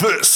this.